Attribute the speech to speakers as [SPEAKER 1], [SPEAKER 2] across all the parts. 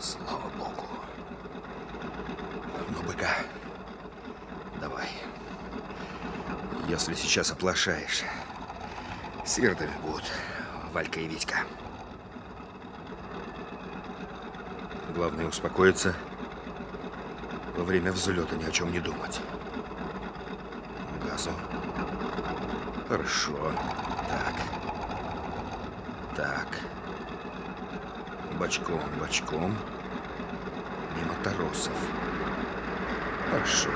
[SPEAKER 1] Слава богу. Ну, быка, давай. Если сейчас оплошаешь, сиротами будут Валька и Витька. Главное успокоиться. Во время взлета ни о чем не думать. Газу. Хорошо. Так. Так. Бочком, бочком. Мимо торосов. Хорошо.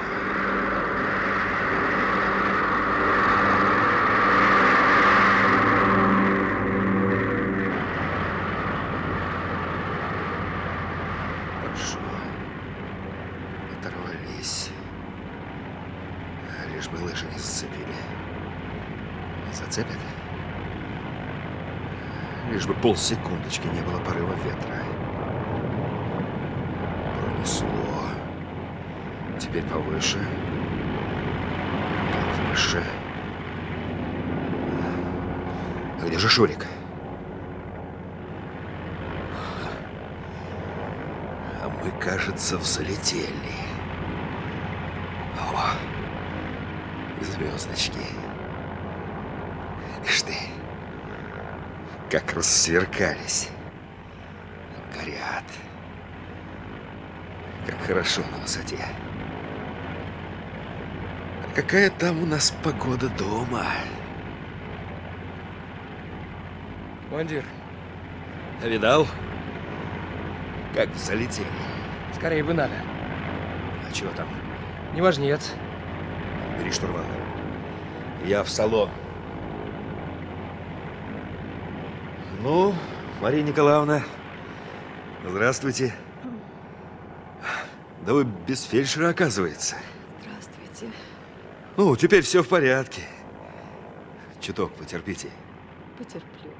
[SPEAKER 1] Хорошо. Оторвались. Лишь бы лыжи не зацепили. Зацепят? Лишь бы полсекундочки не было порыва ветра. Пронесло. Теперь повыше. Повыше. А где же Шурик? А мы, кажется, взлетели. О, звездочки. Ишь ты, как рассверкались. Горят. Как хорошо на высоте. А какая там у нас погода дома?
[SPEAKER 2] Командир,
[SPEAKER 1] Видал? Как залетели.
[SPEAKER 2] скорее бы надо.
[SPEAKER 1] А чего там?
[SPEAKER 2] Неважнец.
[SPEAKER 1] Бери штурвал. Я в салон. Ну, Мария Николаевна, здравствуйте. Да вы без фельдшера, оказывается.
[SPEAKER 3] Здравствуйте.
[SPEAKER 1] Ну, теперь все в порядке. Чуток потерпите.
[SPEAKER 3] Потерплю.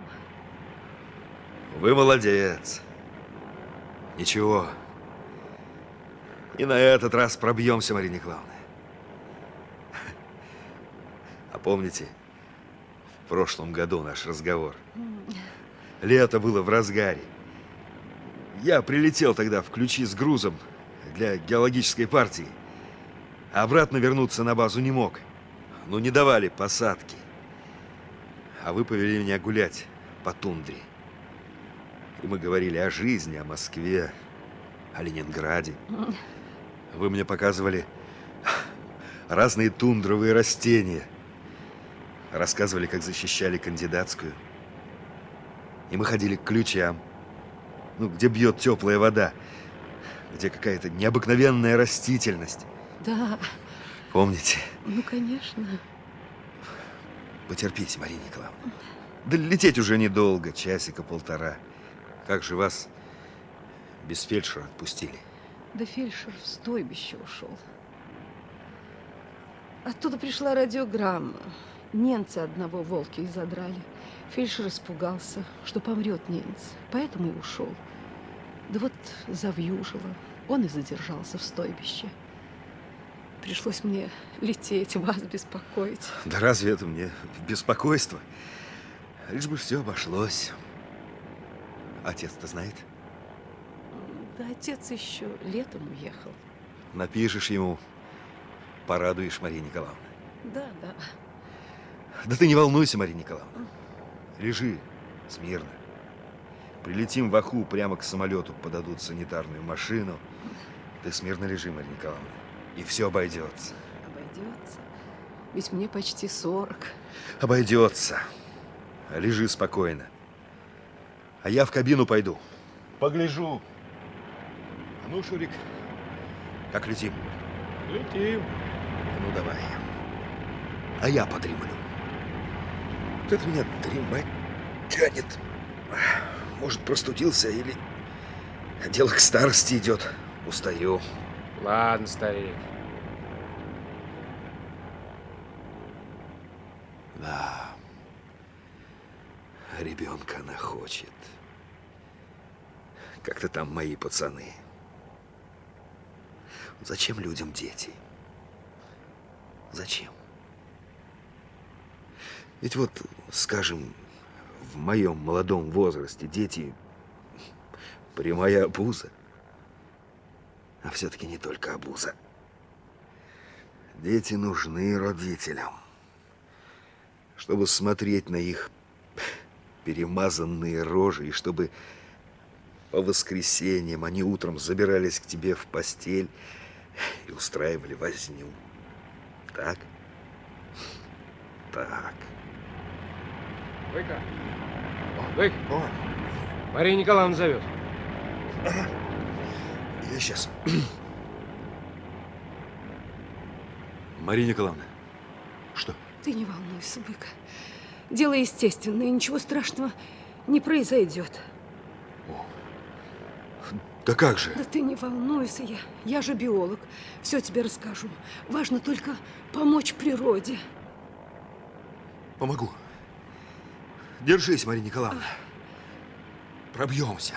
[SPEAKER 1] Вы молодец. Ничего. И на этот раз пробьемся, Мария Николаевна. А помните, в прошлом году наш разговор? Лето было в разгаре. Я прилетел тогда в ключи с грузом для геологической партии. Обратно вернуться на базу не мог. Ну, не давали посадки. А вы повели меня гулять по тундре. И мы говорили о жизни, о Москве, о Ленинграде. Вы мне показывали разные тундровые растения. Рассказывали, как защищали кандидатскую. И мы ходили к ключам, ну, где бьет теплая вода, где какая-то необыкновенная растительность.
[SPEAKER 3] Да,
[SPEAKER 1] Помните?
[SPEAKER 3] ну, конечно.
[SPEAKER 1] Потерпите, Мария Николаевна. Да лететь уже недолго, часика полтора. Как же вас без фельдшера отпустили?
[SPEAKER 3] Да фельдшер в стойбище ушел. Оттуда пришла радиограмма. Немцы одного волки задрали. Фельдшер испугался, что помрет немец, поэтому и ушел. Да вот завьюжило. Он и задержался в стойбище. Пришлось мне лететь, вас беспокоить.
[SPEAKER 1] Да разве это мне беспокойство? Лишь бы все обошлось. Отец-то знает?
[SPEAKER 3] Да отец еще летом уехал.
[SPEAKER 1] Напишешь ему, порадуешь, Мария Николаевна.
[SPEAKER 3] Да, да.
[SPEAKER 1] Да ты не волнуйся, Мария Николаевна. Лежи смирно. Прилетим в Аху, прямо к самолету подадут санитарную машину. Ты смирно лежи, Мария Николаевна. И все обойдется.
[SPEAKER 3] Обойдется. Ведь мне почти сорок.
[SPEAKER 1] Обойдется. Лежи спокойно. А я в кабину пойду. Погляжу. Ну, Шурик, как летим?
[SPEAKER 2] Летим.
[SPEAKER 1] Ну, давай. А я подремлю. Это меня дремать тянет. Может, простудился или дело к старости идет. Устаю.
[SPEAKER 2] Ладно, старик.
[SPEAKER 1] Да. Ребенка она хочет. Как-то там мои пацаны. Зачем людям дети? Зачем? Ведь вот, скажем, в моем молодом возрасте дети прямая обуза. а все-таки не только обуза. Дети нужны родителям, чтобы смотреть на их перемазанные рожи, и чтобы по воскресеньям они утром забирались к тебе в постель и устраивали возню. Так? Так.
[SPEAKER 2] Выка. Вык. Мария Николаевна зовет.
[SPEAKER 1] Я сейчас. Мария Николаевна, что?
[SPEAKER 3] Ты не волнуйся, Быка. Дело естественное, ничего страшного не произойдет.
[SPEAKER 1] Да как же?
[SPEAKER 3] Да ты не волнуйся, я, я же биолог. Все тебе расскажу. Важно только помочь природе.
[SPEAKER 1] Помогу. Держись, Мария Николаевна. Пробьемся.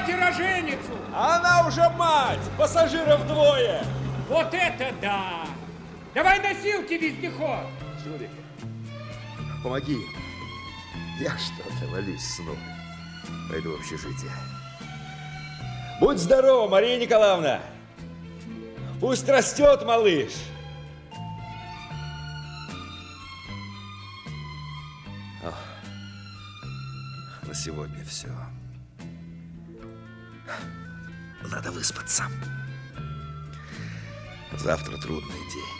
[SPEAKER 4] Давайте роженицу!
[SPEAKER 5] Она уже мать! Пассажиров двое!
[SPEAKER 4] Вот это да! Давай носилки, вездеход!
[SPEAKER 1] Журик, помоги им. Я что-то валюсь с ног. Пойду в общежитие.
[SPEAKER 5] Будь здорова, Мария Николаевна! Пусть растет малыш!
[SPEAKER 1] На сегодня все. Надо выспаться. Завтра трудный день.